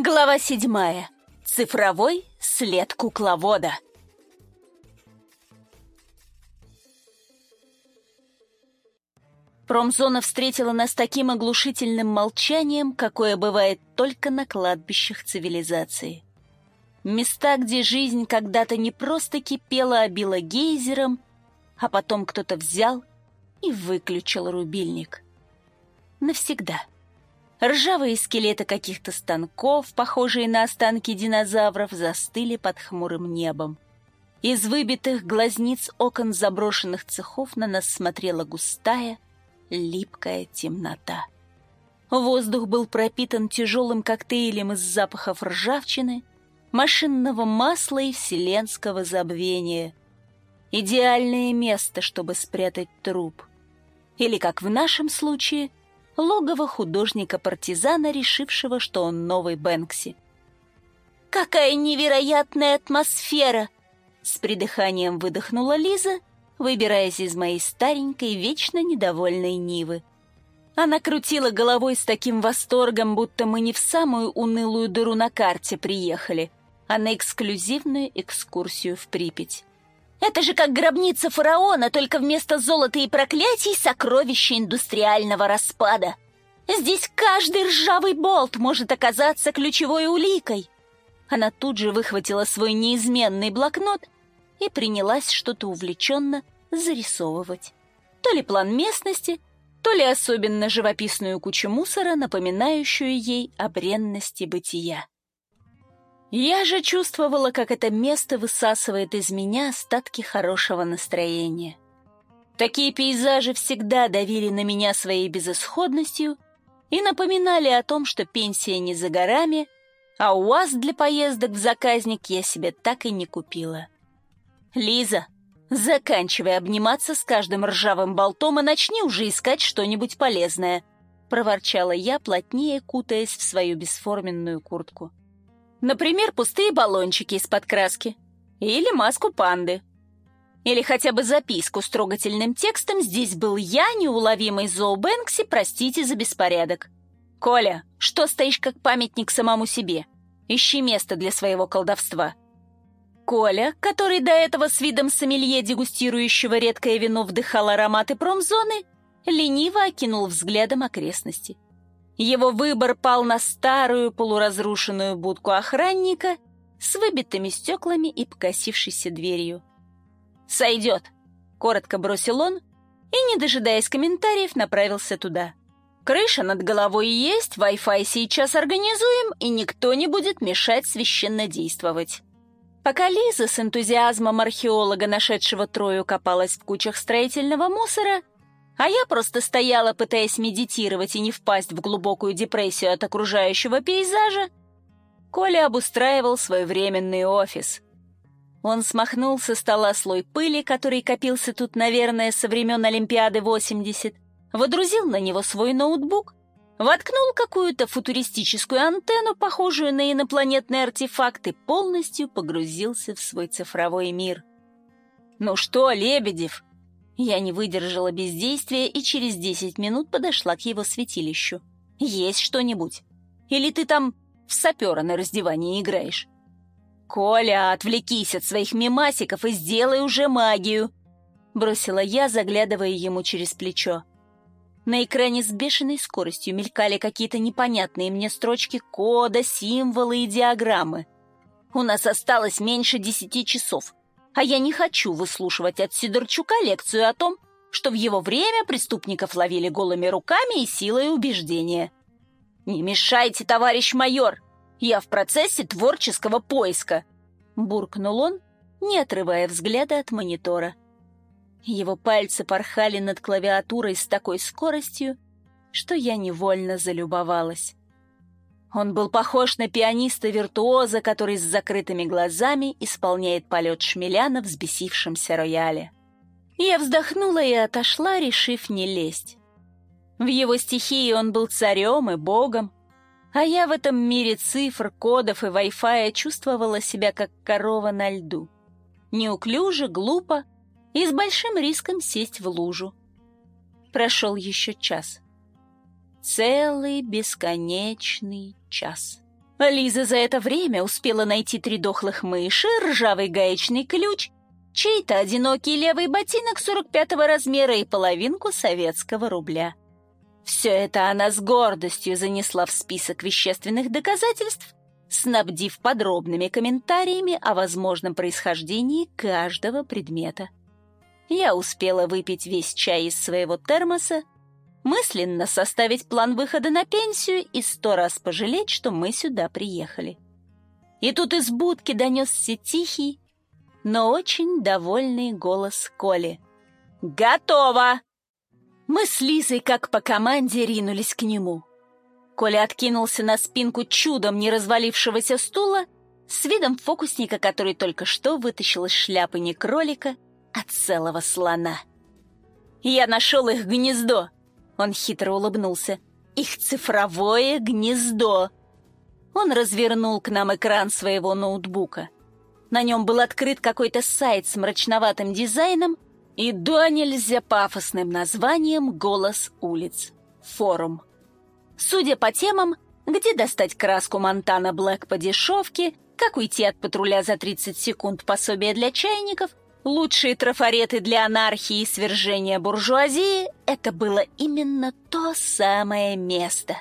Глава седьмая. Цифровой след кукловода. Промзона встретила нас таким оглушительным молчанием, какое бывает только на кладбищах цивилизации. Места, где жизнь когда-то не просто кипела, а била гейзером, а потом кто-то взял и выключил рубильник. Навсегда. Ржавые скелеты каких-то станков, похожие на останки динозавров, застыли под хмурым небом. Из выбитых глазниц окон заброшенных цехов на нас смотрела густая, липкая темнота. Воздух был пропитан тяжелым коктейлем из запахов ржавчины, машинного масла и вселенского забвения. Идеальное место, чтобы спрятать труп. Или, как в нашем случае, логово художника-партизана, решившего, что он новый Бэнкси. «Какая невероятная атмосфера!» С придыханием выдохнула Лиза, выбираясь из моей старенькой, вечно недовольной Нивы. Она крутила головой с таким восторгом, будто мы не в самую унылую дыру на карте приехали, а на эксклюзивную экскурсию в Припять. Это же как гробница фараона, только вместо золота и проклятий сокровища индустриального распада. Здесь каждый ржавый болт может оказаться ключевой уликой. Она тут же выхватила свой неизменный блокнот и принялась что-то увлеченно зарисовывать. То ли план местности, то ли особенно живописную кучу мусора, напоминающую ей о бренности бытия. Я же чувствовала, как это место высасывает из меня остатки хорошего настроения. Такие пейзажи всегда давили на меня своей безысходностью и напоминали о том, что пенсия не за горами, а УАЗ для поездок в заказник я себе так и не купила. «Лиза, заканчивай обниматься с каждым ржавым болтом и начни уже искать что-нибудь полезное», — проворчала я, плотнее кутаясь в свою бесформенную куртку. Например, пустые баллончики из-под краски. Или маску панды. Или хотя бы записку с трогательным текстом «Здесь был я, неуловимый Зоу Бэнкси, простите за беспорядок». «Коля, что стоишь как памятник самому себе? Ищи место для своего колдовства». Коля, который до этого с видом сомелье, дегустирующего редкое вино, вдыхал ароматы промзоны, лениво окинул взглядом окрестности. Его выбор пал на старую полуразрушенную будку охранника с выбитыми стеклами и покосившейся дверью. «Сойдет», — коротко бросил он и, не дожидаясь комментариев, направился туда. «Крыша над головой есть, Wi-Fi сейчас организуем, и никто не будет мешать священно действовать». Пока Лиза с энтузиазмом археолога, нашедшего Трою, копалась в кучах строительного мусора, а я просто стояла, пытаясь медитировать и не впасть в глубокую депрессию от окружающего пейзажа. Коля обустраивал свой временный офис. Он смахнул со стола слой пыли, который копился тут, наверное, со времен Олимпиады 80, водрузил на него свой ноутбук, воткнул какую-то футуристическую антенну, похожую на инопланетный артефакт, и полностью погрузился в свой цифровой мир. «Ну что, Лебедев?» Я не выдержала бездействия и через десять минут подошла к его святилищу. «Есть что-нибудь? Или ты там в сапера на раздевании играешь?» «Коля, отвлекись от своих мемасиков и сделай уже магию!» Бросила я, заглядывая ему через плечо. На экране с бешеной скоростью мелькали какие-то непонятные мне строчки кода, символы и диаграммы. «У нас осталось меньше десяти часов а я не хочу выслушивать от Сидорчука лекцию о том, что в его время преступников ловили голыми руками и силой убеждения. «Не мешайте, товарищ майор! Я в процессе творческого поиска!» Буркнул он, не отрывая взгляда от монитора. Его пальцы порхали над клавиатурой с такой скоростью, что я невольно залюбовалась. Он был похож на пианиста-виртуоза, который с закрытыми глазами исполняет полет шмеля на взбесившемся рояле. Я вздохнула и отошла, решив не лезть. В его стихии он был царем и богом, а я в этом мире цифр, кодов и Wi-Fi чувствовала себя как корова на льду. Неуклюже, глупо и с большим риском сесть в лужу. Прошел еще час. Целый бесконечный час. Лиза за это время успела найти три дохлых мыши, ржавый гаечный ключ, чей-то одинокий левый ботинок 45-го размера и половинку советского рубля. Все это она с гордостью занесла в список вещественных доказательств, снабдив подробными комментариями о возможном происхождении каждого предмета. Я успела выпить весь чай из своего термоса, мысленно составить план выхода на пенсию и сто раз пожалеть, что мы сюда приехали. И тут из будки донесся тихий, но очень довольный голос Коли. «Готово!» Мы с Лизой, как по команде, ринулись к нему. Коля откинулся на спинку чудом не развалившегося стула с видом фокусника, который только что вытащил из шляпы не кролика, а целого слона. «Я нашел их гнездо!» Он хитро улыбнулся. «Их цифровое гнездо!» Он развернул к нам экран своего ноутбука. На нем был открыт какой-то сайт с мрачноватым дизайном и до нельзя пафосным названием «Голос улиц». Форум. Судя по темам, где достать краску Монтана Блэк по дешевке, как уйти от патруля за 30 секунд пособие для чайников, лучшие трафареты для анархии и свержения буржуазии — это было именно то самое место.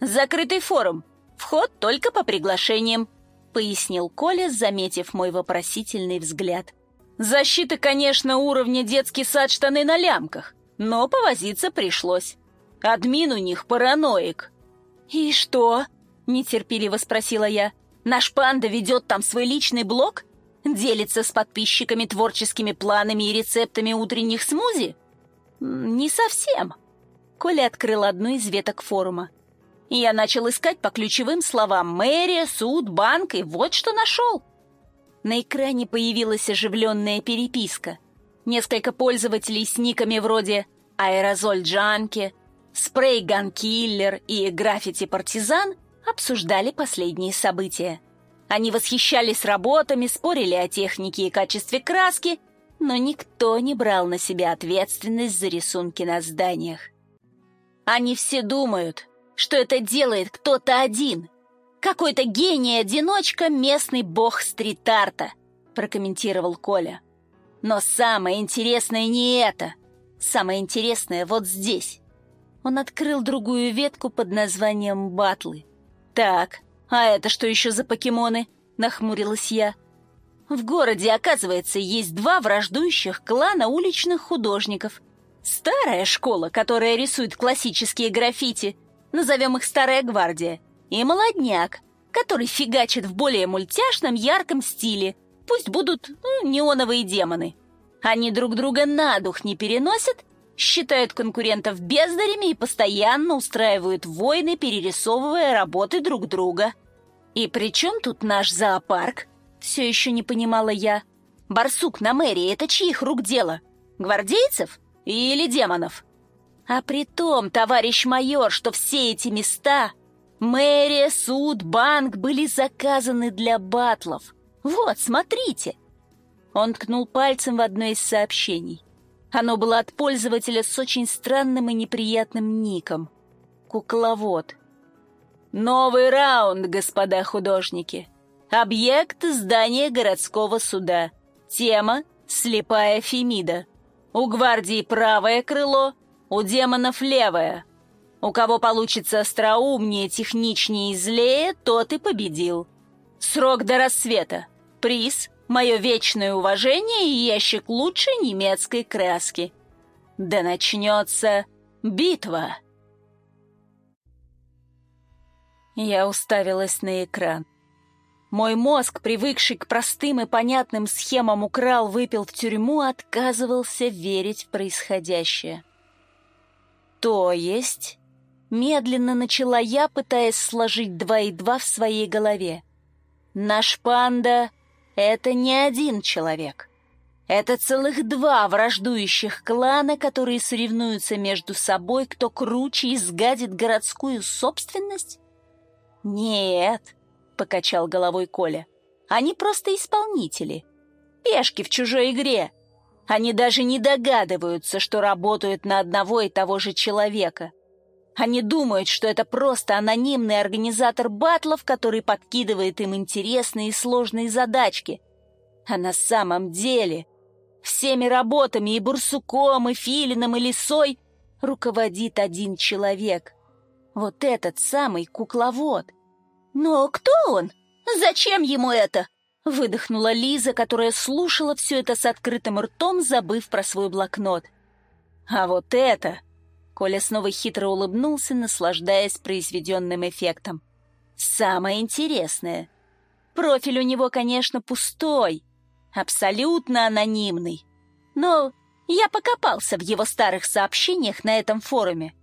«Закрытый форум. Вход только по приглашениям», — пояснил Коля, заметив мой вопросительный взгляд. Защита, конечно, уровня детский сад штаны на лямках, но повозиться пришлось. Админ у них параноик. «И что?» — нетерпеливо спросила я. «Наш панда ведет там свой личный блог? Делится с подписчиками творческими планами и рецептами утренних смузи?» «Не совсем». Коля открыл одну из веток форума. Я начал искать по ключевым словам «мэрия», «суд», «банк» и вот что нашел. На экране появилась оживленная переписка. Несколько пользователей с никами вроде «Аэрозоль Junkie», «Spray Gun Killer» и «Граффити Партизан» обсуждали последние события. Они восхищались работами, спорили о технике и качестве краски, но никто не брал на себя ответственность за рисунки на зданиях. Они все думают, что это делает кто-то один — какой-то гений-одиночка, местный бог стрит-арта, прокомментировал Коля. Но самое интересное не это. Самое интересное вот здесь. Он открыл другую ветку под названием «Батлы». «Так, а это что еще за покемоны?» — нахмурилась я. В городе, оказывается, есть два враждующих клана уличных художников. Старая школа, которая рисует классические граффити, назовем их «Старая гвардия», и молодняк, который фигачит в более мультяшном, ярком стиле. Пусть будут ну, неоновые демоны. Они друг друга на дух не переносят, считают конкурентов бездарями и постоянно устраивают войны, перерисовывая работы друг друга. И при чем тут наш зоопарк? Все еще не понимала я. Барсук на мэрии — это чьих рук дело? Гвардейцев или демонов? А при том, товарищ майор, что все эти места Мэрия, суд, банк были заказаны для батлов. Вот, смотрите!» Он ткнул пальцем в одно из сообщений. Оно было от пользователя с очень странным и неприятным ником. Кукловод. «Новый раунд, господа художники. Объект здания городского суда. Тема — слепая Фемида. У гвардии правое крыло, у демонов левое. У кого получится остроумнее, техничнее и злее, тот и победил. Срок до рассвета. Приз — мое вечное уважение и ящик лучшей немецкой краски. Да начнется битва. Я уставилась на экран. Мой мозг, привыкший к простым и понятным схемам украл, выпил в тюрьму, отказывался верить в происходящее. То есть Медленно начала я, пытаясь сложить два и два в своей голове. Наш панда — это не один человек. Это целых два враждующих клана, которые соревнуются между собой, кто круче и сгадит городскую собственность? Нет, — покачал головой Коля, — они просто исполнители. Пешки в чужой игре. Они даже не догадываются, что работают на одного и того же человека — Они думают, что это просто анонимный организатор батлов, который подкидывает им интересные и сложные задачки. А на самом деле всеми работами и Бурсуком, и Филином, и Лисой руководит один человек. Вот этот самый кукловод. «Но кто он? Зачем ему это?» Выдохнула Лиза, которая слушала все это с открытым ртом, забыв про свой блокнот. «А вот это...» Коля снова хитро улыбнулся, наслаждаясь произведенным эффектом. «Самое интересное. Профиль у него, конечно, пустой, абсолютно анонимный. Но я покопался в его старых сообщениях на этом форуме.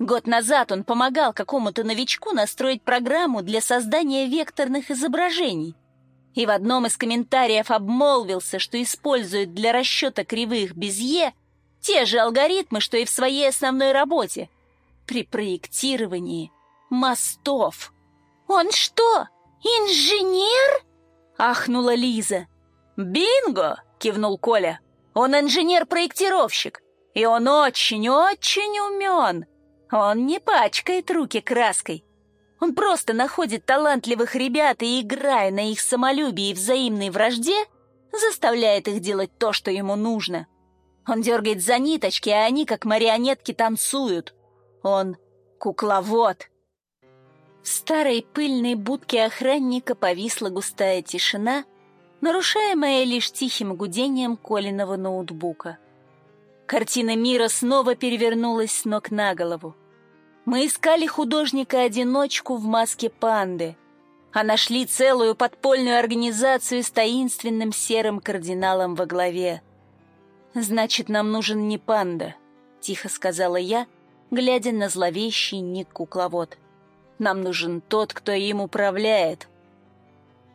Год назад он помогал какому-то новичку настроить программу для создания векторных изображений. И в одном из комментариев обмолвился, что использует для расчета кривых Безье те же алгоритмы, что и в своей основной работе. При проектировании мостов. «Он что, инженер?» — ахнула Лиза. «Бинго!» — кивнул Коля. «Он инженер-проектировщик, и он очень-очень умен. Он не пачкает руки краской. Он просто находит талантливых ребят и, играя на их самолюбии и взаимной вражде, заставляет их делать то, что ему нужно. Он дергает за ниточки, а они, как марионетки, танцуют. Он кукловод. В старой пыльной будке охранника повисла густая тишина, нарушаемая лишь тихим гудением Колиного ноутбука. Картина мира снова перевернулась с ног на голову. Мы искали художника-одиночку в маске панды, а нашли целую подпольную организацию с таинственным серым кардиналом во главе. «Значит, нам нужен не панда», — тихо сказала я, глядя на зловещий ник-кукловод. «Нам нужен тот, кто им управляет».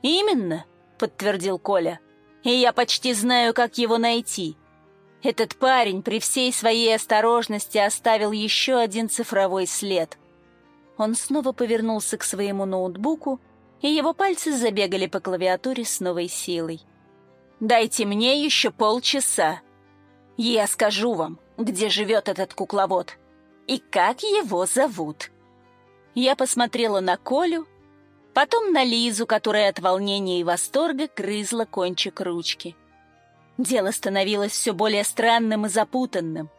«Именно», — подтвердил Коля. «И я почти знаю, как его найти. Этот парень при всей своей осторожности оставил еще один цифровой след». Он снова повернулся к своему ноутбуку, и его пальцы забегали по клавиатуре с новой силой. «Дайте мне еще полчаса», я скажу вам, где живет этот кукловод и как его зовут. Я посмотрела на Колю, потом на Лизу, которая от волнения и восторга грызла кончик ручки. Дело становилось все более странным и запутанным.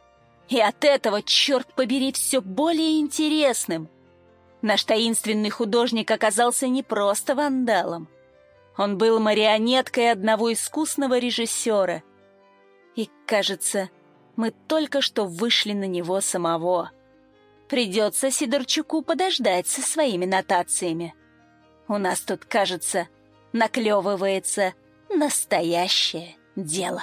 И от этого, черт побери, все более интересным. Наш таинственный художник оказался не просто вандалом. Он был марионеткой одного искусного режиссера — и, кажется, мы только что вышли на него самого. Придется Сидорчуку подождать со своими нотациями. У нас тут, кажется, наклевывается настоящее дело.